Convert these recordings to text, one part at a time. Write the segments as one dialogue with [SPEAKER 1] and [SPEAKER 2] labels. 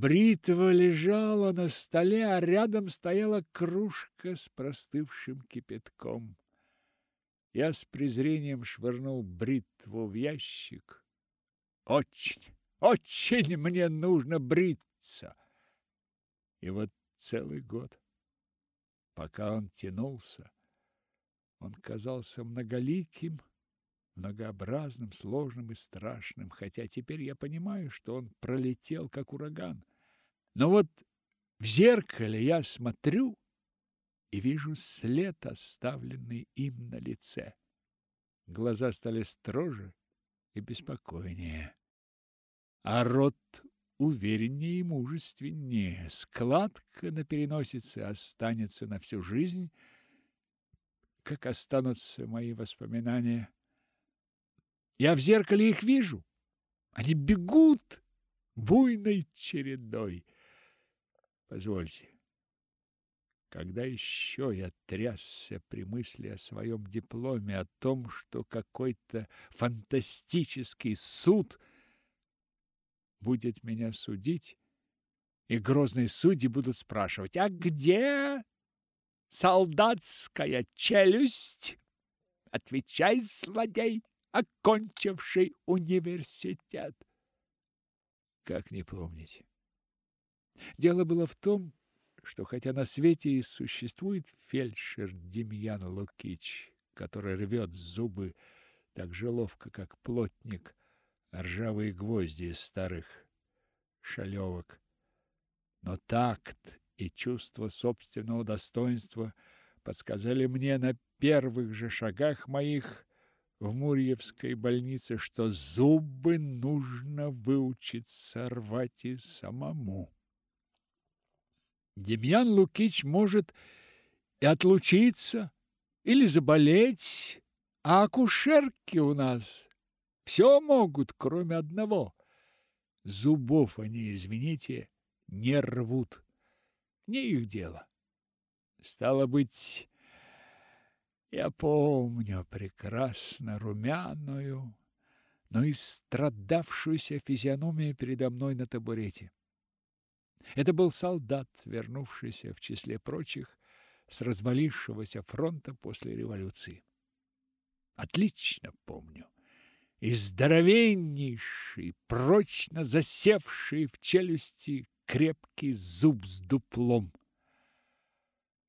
[SPEAKER 1] Бритва лежала на столе, а рядом стояла кружка с простывшим кипятком. Я с презрением швырнул бритву в ящик. Очень, очень мне нужно бриться. И вот целый год, пока он тянулся, он казался многоликим, многообразным, сложным и страшным, хотя теперь я понимаю, что он пролетел как ураган. Но вот в зеркале я смотрю и вижу след, оставленный им на лице. Глаза стали строже и беспокойнее, а рот увереннее и мужественнее. Складка на переносице останется на всю жизнь, как останутся мои воспоминания. Я в зеркале их вижу. Они бегут буйной чередой. Позвольте, когда еще я трясся при мысли о своем дипломе, о том, что какой-то фантастический суд будет меня судить, и грозные судьи будут спрашивать, а где солдатская челюсть? Отвечай, злодей, окончивший университет. Как не помнить? Дело было в том, что хотя на свете и существует фельдшер Демьян Лукич, который рвет зубы так же ловко, как плотник, ржавые гвозди из старых шалевок, но такт и чувство собственного достоинства подсказали мне на первых же шагах моих в Мурьевской больнице, что зубы нужно выучиться рвать и самому. Демьян Лукич может и отлучиться, или заболеть, а акушерки у нас все могут, кроме одного. Зубов они, извините, не рвут. Не их дело. Стало быть, я помню прекрасно румяную, но и страдавшуюся физиономию передо мной на табурете. Это был солдат, вернувшийся в числе прочих с развалившегося фронта после революции. Отлично помню. И здоровеннейший, прочно засевший в челюсти крепкий зуб с дуплом.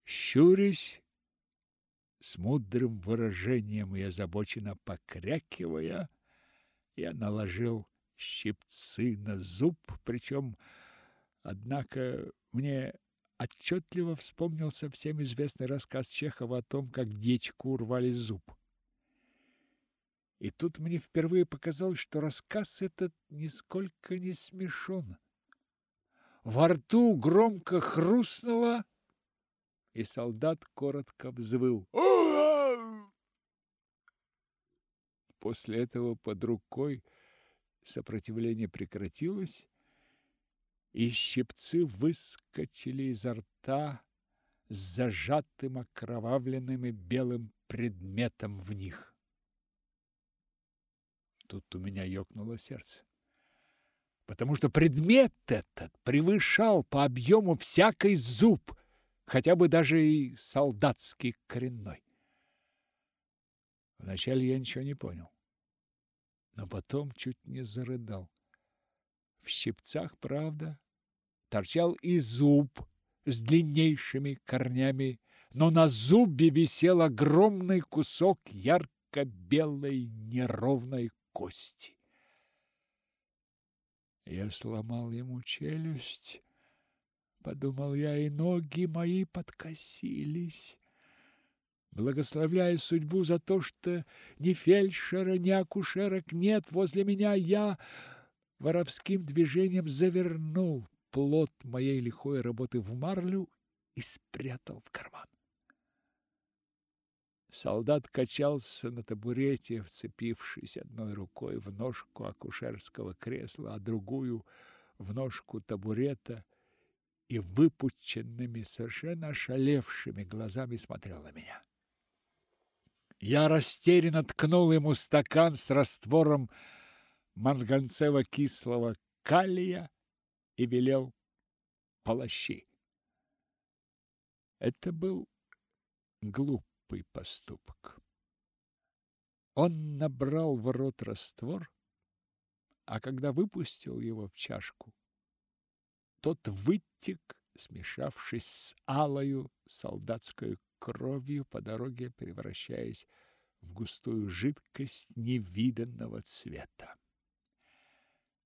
[SPEAKER 1] Щурясь, с мудрым выражением и озабоченно покрякивая, я наложил щипцы на зуб, причем Однако мне отчетливо вспомнился всем известный рассказ Чехова о том, как дечку урвали зуб. И тут мне впервые показалось, что рассказ этот нисколько не смешон. Во рту громко хрустнуло, и солдат коротко взвыл. После этого под рукой сопротивление прекратилось, и щипцы выскочили изо рта с зажатым окровавленным и белым предметом в них. Тут у меня ёкнуло сердце, потому что предмет этот превышал по объему всякий зуб, хотя бы даже и солдатский коренной. Вначале я ничего не понял, но потом чуть не зарыдал. В щипцах, правда, торчал и зуб с длиннейшими корнями, но на зубе висел огромный кусок ярко-белой неровной кости. Я сломал ему челюсть, подумал я, и ноги мои подкосились. Благословляя судьбу за то, что ни фельдшера, ни акушерок нет возле меня, я воровским движением завернул плод моей лихой работы в марлю и спрятал в карман. Солдат качался на табурете, вцепившись одной рукой в ножку акушерского кресла, а другую в ножку табурета и выпученными, совершенно ошалевшими глазами смотрел на меня. Я растерянно ткнул ему стакан с раствором марганцево-кислого калия и велел полощи. Это был глупый поступок. Он набрал в рот раствор, а когда выпустил его в чашку, тот вытек, смешавшись с алою солдатской кровью по дороге, превращаясь в густую жидкость невиданного цвета.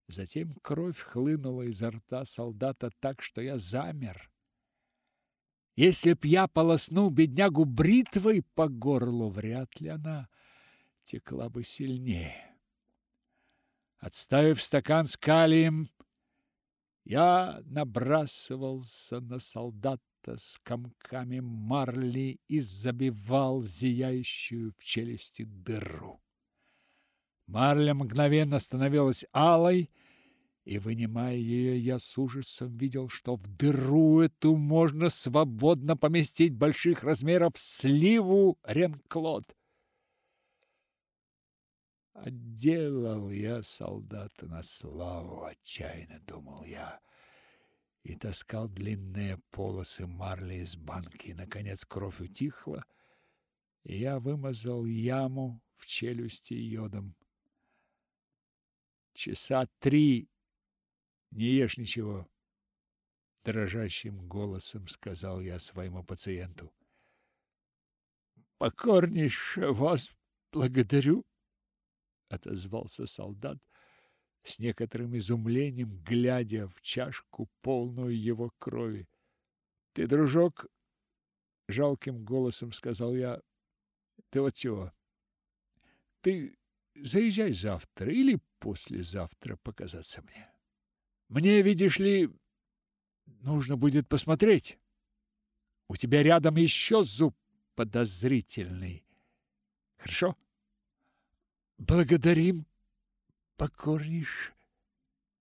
[SPEAKER 1] Затем кровь хлынула изо рта солдата так, что я замер. Если б я полоснул беднягу бритвой по горлу, вряд ли она текла бы сильнее. Отставив стакан с калием, я набрасывался на солдата с комками марли и забивал зияющую в челюсти дыру. Марля мгновенно становилась алой, и, вынимая ее, я с ужасом видел, что в дыру эту можно свободно поместить больших размеров сливу Ренклод. Отделал я солдата на славу, отчаянно думал я, и таскал длинные полосы марли из банки. Наконец кровь утихла, и я вымазал яму в челюсти йодом. Часа три не ешь ничего, дрожащим голосом сказал я своему пациенту. Покорнейше вас благодарю, отозвался солдат с некоторым изумлением, глядя в чашку, полную его крови. Ты, дружок, жалким голосом сказал я. Ты вот чего? Ты заезжай завтра или послезавтра показаться мне. Мне, видишь ли, нужно будет посмотреть. У тебя рядом еще зуб подозрительный. Хорошо? Благодарим, покорнейше,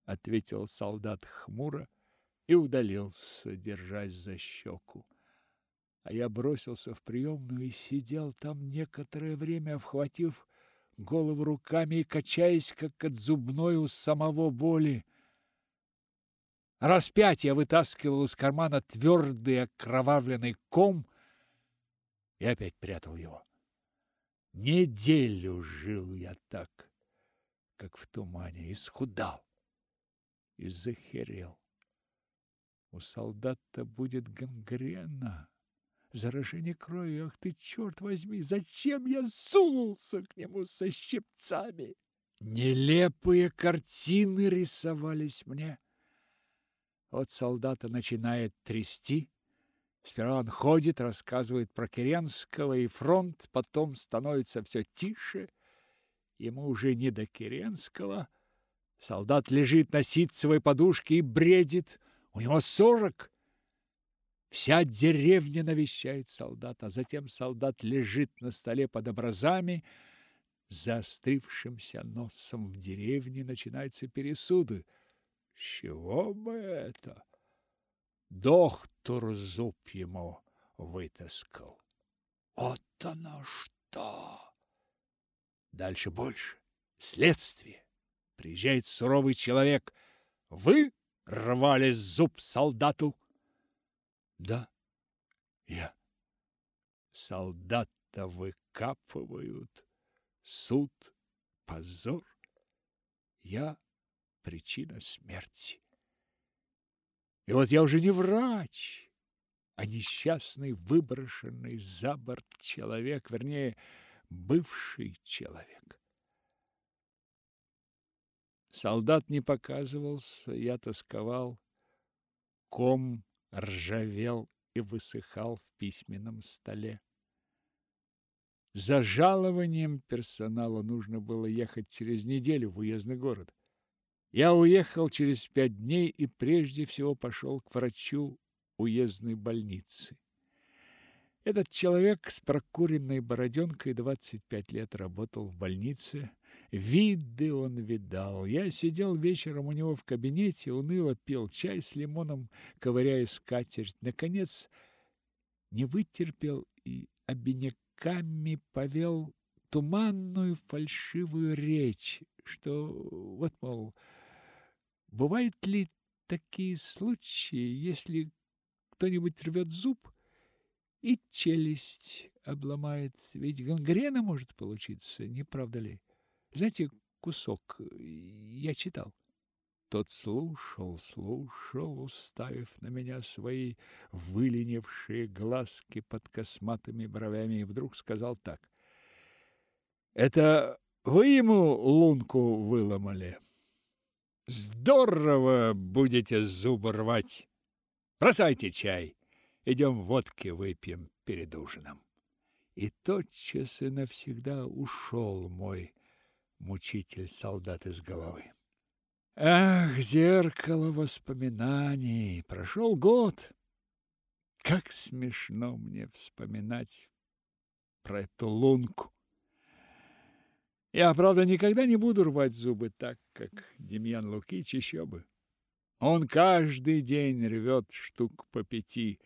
[SPEAKER 1] ответил солдат хмуро и удалился, держась за щеку. А я бросился в приемную и сидел там некоторое время, обхватив голову руками и качаясь, как от зубной у самого боли. Раз пять я вытаскивал из кармана твердый окровавленный ком и опять прятал его. Неделю жил я так, как в тумане, исхудал и захерел. У солдата будет гангрена, заражение крови. Ах ты, черт возьми, зачем я сунулся к нему со щипцами? Нелепые картины рисовались мне. Вот солдата начинает трясти, Сперва он ходит, рассказывает про Керенского и фронт, потом становится все тише. Ему уже не до Керенского. Солдат лежит на ситцевой подушке и бредит. У него сорок. Вся деревня навещает солдата. Затем солдат лежит на столе под образами. Заострившимся носом в деревне начинаются пересуды. С чего бы это? доктор зуб ему вытаскал. Вот оно что! Дальше больше. Следствие. Приезжает суровый человек. Вы рвали зуб солдату? Да, я. Солдата выкапывают. Суд, позор. Я причина смерти. И вот я уже не врач, а несчастный выброшенный за борт человек, вернее, бывший человек. Солдат не показывался, я тосковал, ком ржавел и высыхал в письменном столе. За жалованием персонала нужно было ехать через неделю в уездный город. Я уехал через пять дней и прежде всего пошел к врачу уездной больницы. Этот человек с прокуренной бороденкой 25 лет работал в больнице. Виды он видал. Я сидел вечером у него в кабинете, уныло пил чай с лимоном, ковыряя скатерть. Наконец, не вытерпел и обиняками повел туманную фальшивую речь, что вот, мол, Бывает ли такие случаи, если кто-нибудь рвет зуб и челюсть обломает, ведь гангрена может получиться, не правда ли? Знаете, кусок я читал. Тот слушал, слушал, уставив на меня свои выленившие глазки под косматыми бровями, и вдруг сказал так. «Это вы ему лунку выломали? Здорово будете зубы рвать! Бросайте чай, идем водки выпьем перед ужином». И тотчас и навсегда ушел мой мучитель-солдат из головы. Ах, зеркало воспоминаний! Прошел год. Как смешно мне вспоминать про эту лунку. Я, правда, никогда не буду рвать зубы так, как Демьян Лукич, еще бы. Он каждый день рвет штук по пяти,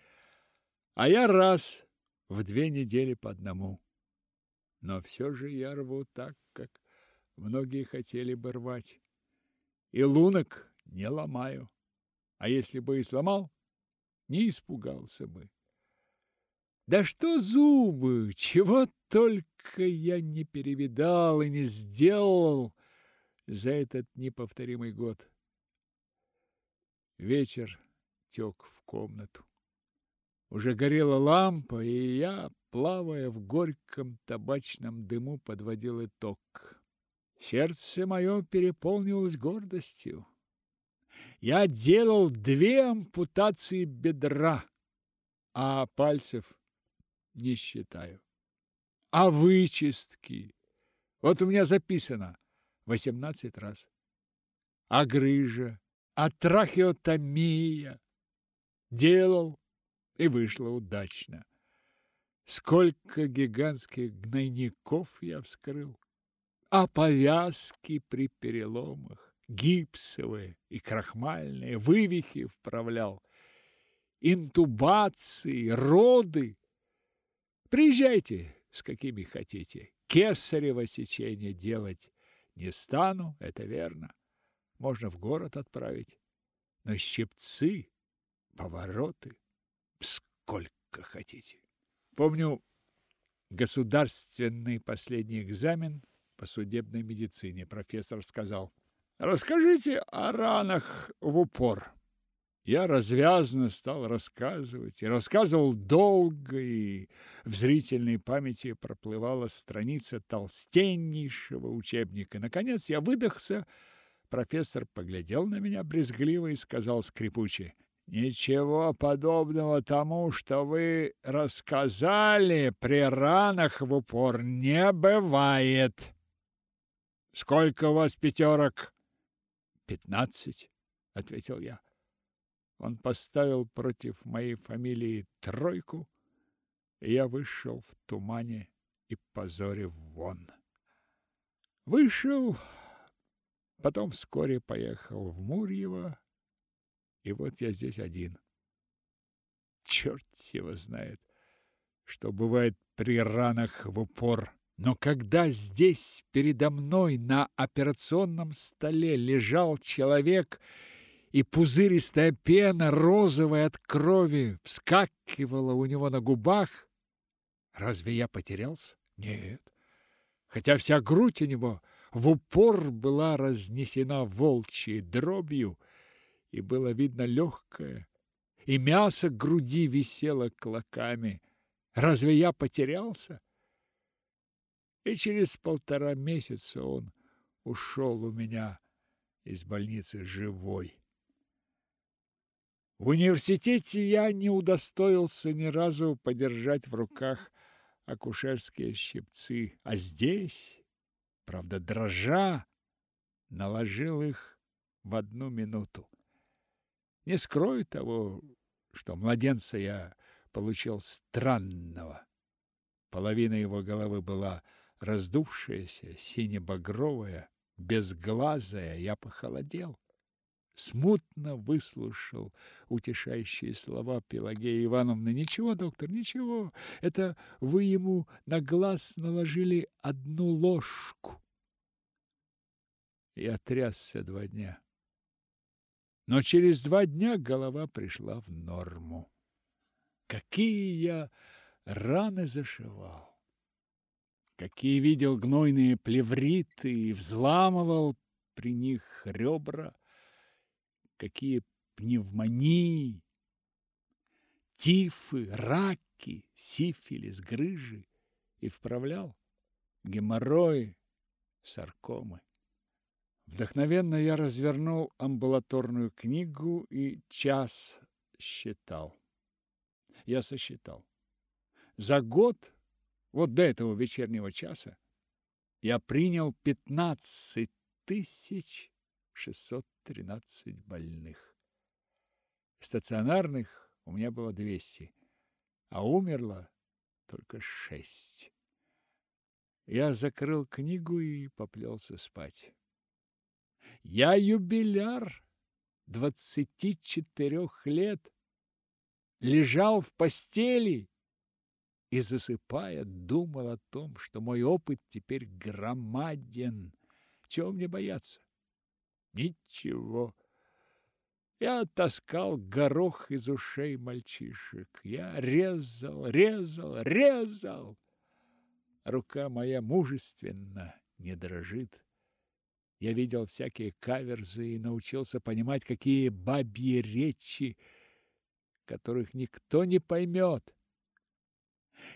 [SPEAKER 1] а я раз в две недели по одному. Но все же я рву так, как многие хотели бы рвать и лунок не ломаю. А если бы и сломал, не испугался бы. Да что зубы, чего только я не перевидал и не сделал за этот неповторимый год. Вечер тек в комнату. Уже горела лампа, и я, плавая в горьком табачном дыму, подводил итог. Сердце мое переполнилось гордостью. Я делал две ампутации бедра, а пальцев не считаю. А вычистки? Вот у меня записано восемнадцать раз. А грыжа, а трахеотомия делал и вышло удачно. Сколько гигантских гнойников я вскрыл а повязки при переломах, гипсовые и крахмальные, вывихи вправлял, интубации, роды. Приезжайте, с какими хотите. Кесарево сечение делать не стану, это верно. Можно в город отправить. Но щипцы, повороты, сколько хотите. Помню государственный последний экзамен по судебной медицине. Профессор сказал, «Расскажите о ранах в упор». Я развязно стал рассказывать, и рассказывал долго, и в зрительной памяти проплывала страница толстеннейшего учебника. Наконец я выдохся, профессор поглядел на меня брезгливо и сказал скрипуче, Ничего подобного тому, что вы рассказали при ранах в упор, не бывает. Сколько у вас пятерок?» «Пятнадцать», — ответил я. Он поставил против моей фамилии тройку, и я вышел в тумане и позоре вон. Вышел, потом вскоре поехал в Мурьево, и вот я здесь один. Черт его знает, что бывает при ранах в упор. Но когда здесь передо мной на операционном столе лежал человек, и пузыристая пена, розовая от крови, вскакивала у него на губах, разве я потерялся? Нет. Хотя вся грудь у него в упор была разнесена волчьей дробью, и было видно легкое, и мясо груди висело клоками. Разве я потерялся? и через полтора месяца он ушел у меня из больницы живой. В университете я не удостоился ни разу подержать в руках акушерские щипцы, а здесь, правда, дрожа, наложил их в одну минуту. Не скрою того, что младенца я получил странного. Половина его головы была раздувшаяся, сине-багровая, безглазая, я похолодел. Смутно выслушал утешающие слова Пелагеи Ивановны. «Ничего, доктор, ничего. Это вы ему на глаз наложили одну ложку». Я трясся два дня. Но через два дня голова пришла в норму. Какие я раны зашивал! Какие видел гнойные плевриты и взламывал при них ребра! Какие пневмонии, тифы, раки, сифилис, грыжи и вправлял геморрои, саркомы. Вдохновенно я развернул амбулаторную книгу и час считал. Я сосчитал. За год, вот до этого вечернего часа, я принял 15 тысяч 613 больных. Стационарных у меня было 200, а умерло только шесть. Я закрыл книгу и поплелся спать. Я юбиляр двадцати четырех лет, лежал в постели и, засыпая, думал о том, что мой опыт теперь громаден. Чего мне бояться? Ничего. Я таскал горох из ушей мальчишек. Я резал, резал, резал. Рука моя мужественно не дрожит. Я видел всякие каверзы и научился понимать, какие бабьи речи, которых никто не поймет.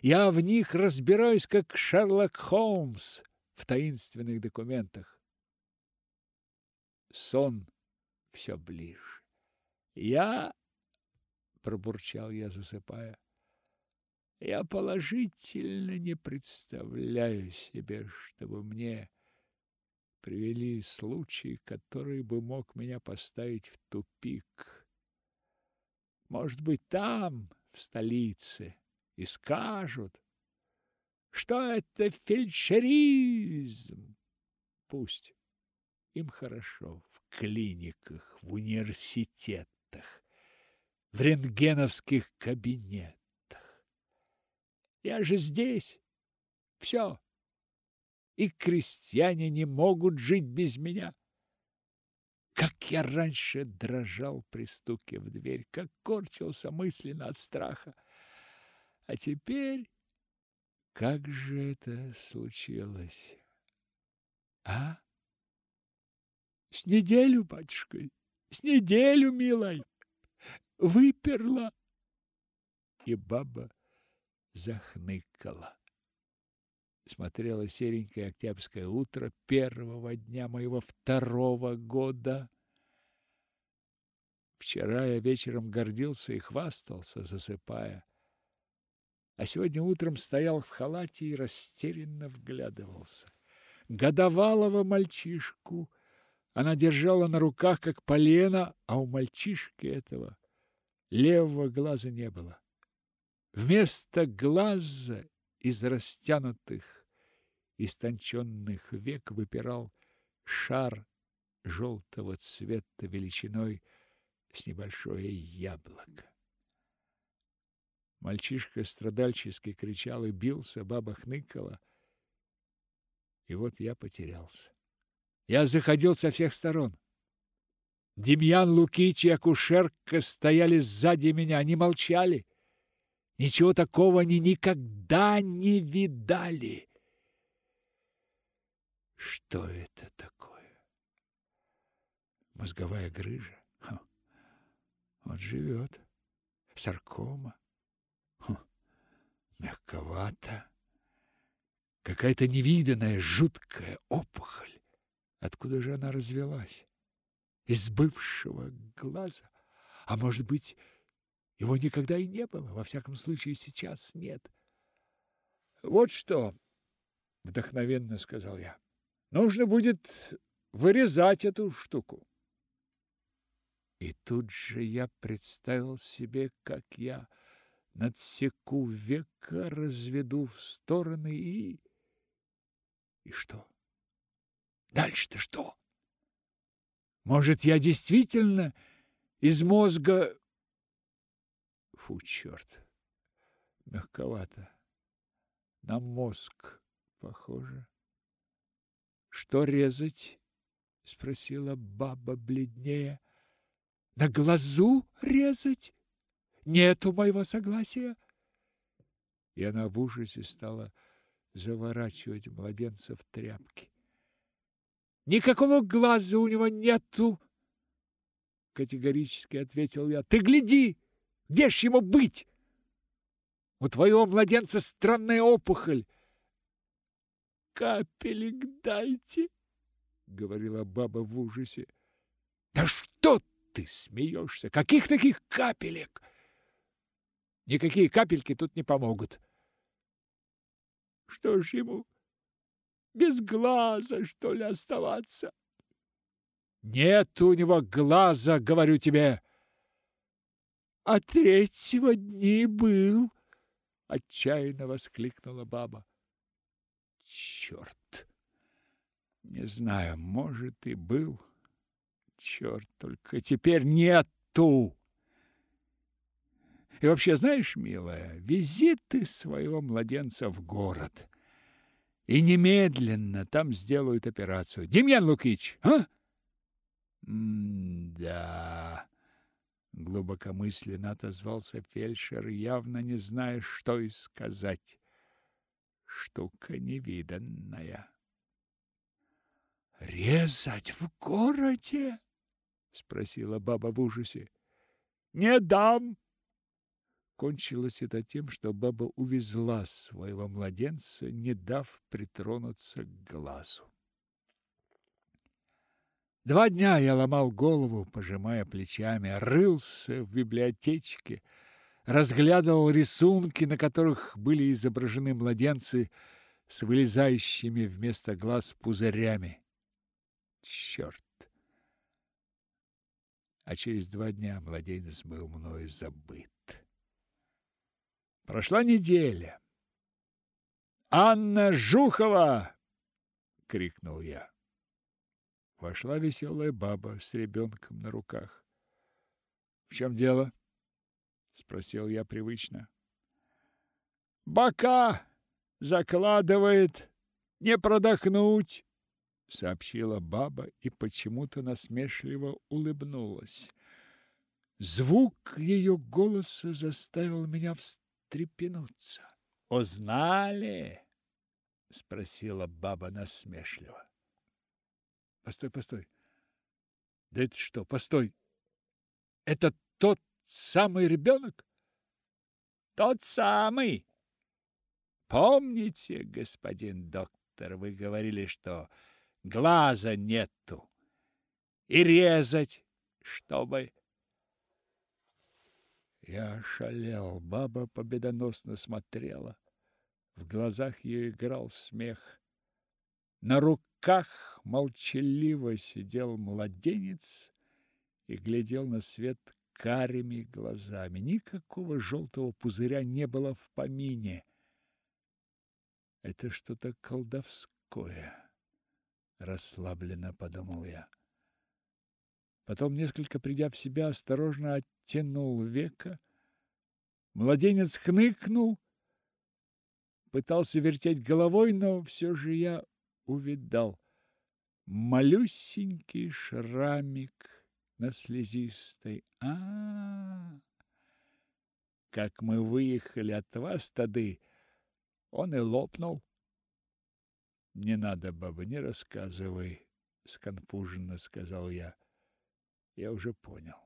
[SPEAKER 1] Я в них разбираюсь, как Шерлок Холмс в таинственных документах. Сон все ближе. Я, пробурчал я, засыпая, я положительно не представляю себе, чтобы мне привели случай, который бы мог меня поставить в тупик. Может быть, там, в столице, и скажут, что это фельдшеризм. Пусть им хорошо в клиниках, в университетах в рентгеновских кабинетах. Я же здесь. Все. И крестьяне не могут жить без меня. Как я раньше дрожал при стуке в дверь, как корчился мысленно от страха. А теперь как же это случилось? А? С неделю, батюшка, с неделю, милой выперла. И баба захныкала. Смотрела серенькое октябрьское утро первого дня моего второго года. Вчера я вечером гордился и хвастался, засыпая. А сегодня утром стоял в халате и растерянно вглядывался. Годовалого мальчишку она держала на руках, как полено, а у мальчишки этого левого глаза не было. Вместо глаза из растянутых, истонченных век выпирал шар желтого цвета величиной с небольшое яблоко. Мальчишка страдальчески кричал и бился, баба хныкала. И вот я потерялся. Я заходил со всех сторон. Демьян Лукич и акушерка стояли сзади меня, они молчали. Ничего такого они никогда не видали. Что это такое? Мозговая грыжа? Ха. Он живет. Саркома. Ха. Мягковато. Какая-то невиданная, жуткая опухоль. Откуда же она развелась? из бывшего глаза. А может быть, его никогда и не было, во всяком случае сейчас нет. Вот что, вдохновенно сказал я. Нужно будет вырезать эту штуку. И тут же я представил себе, как я надсеку века, разведу в стороны и... И что? Дальше-то что? Может, я действительно из мозга... Фу, черт, мягковато. На мозг похоже. Что резать? Спросила баба бледнее. на глазу резать? Нету моего согласия. И она в ужасе стала заворачивать младенца в тряпки. Никакого глаза у него нету, категорически ответил я. Ты гляди, где ж ему быть? У твоего младенца странная опухоль. Капелек дайте, говорила баба в ужасе. Да что ты смеешься? Каких таких капелек? Никакие капельки тут не помогут. Что ж ему без глаза, что ли, оставаться? Нет у него глаза, говорю тебе. А третьего дни был, отчаянно воскликнула баба. Черт! Не знаю, может и был. Черт, только теперь нету. И вообще, знаешь, милая, вези ты своего младенца в город. И немедленно там сделают операцию. Демьян Лукич, а? М-да. Глубокомысленно отозвался фельдшер, явно не зная, что и сказать. Штука невиданная. Резать в городе? спросила баба в ужасе. Не дам, Кончилось это тем, что баба увезла своего младенца, не дав притронуться к глазу. Два дня я ломал голову, пожимая плечами, рылся в библиотечке, разглядывал рисунки, на которых были изображены младенцы с вылезающими вместо глаз пузырями. Черт! А через два дня младенец был мною забыт. Прошла неделя. «Анна Жухова!» — крикнул я. Вошла веселая баба с ребенком на руках. «В чем дело?» — спросил я привычно. «Бока закладывает, не продохнуть!» — сообщила баба и почему-то насмешливо улыбнулась. Звук ее голоса заставил меня встрепенуться. «Узнали?» — спросила баба насмешливо. «Постой, постой. Да это что, постой. Это тот самый ребенок?» «Тот самый. Помните, господин доктор, вы говорили, что глаза нету и резать, чтобы я ошалел. Баба победоносно смотрела. В глазах ее играл смех. На руках молчаливо сидел младенец и глядел на свет карими глазами. Никакого желтого пузыря не было в помине. Это что-то колдовское, расслабленно подумал я. Потом, несколько придя в себя, осторожно оттянул века. Младенец хныкнул, пытался вертеть головой, но все же я увидал малюсенький шрамик на слезистой. А, -а, -а. как мы выехали от вас, тады, он и лопнул. Не надо, баба, не рассказывай, сконфуженно сказал я. Я уже понял.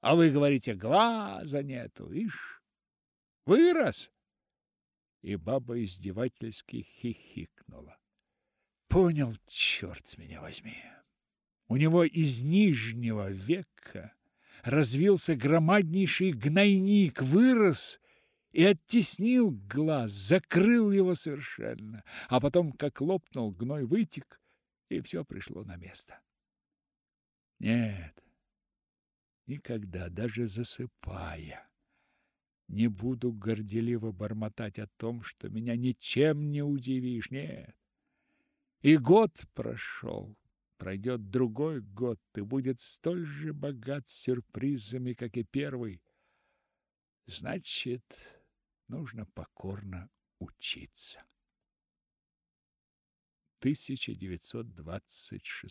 [SPEAKER 1] А вы говорите, глаза нету, ишь, вырос. И баба издевательски хихикнула. Понял, черт меня возьми. У него из нижнего века развился громаднейший гнойник, вырос и оттеснил глаз, закрыл его совершенно, а потом, как лопнул, гной вытек, и все пришло на место. Нет, никогда, даже засыпая, не буду горделиво бормотать о том, что меня ничем не удивишь. Нет. И год прошел, пройдет другой год, и будет столь же богат сюрпризами, как и первый. Значит, нужно покорно учиться. 1926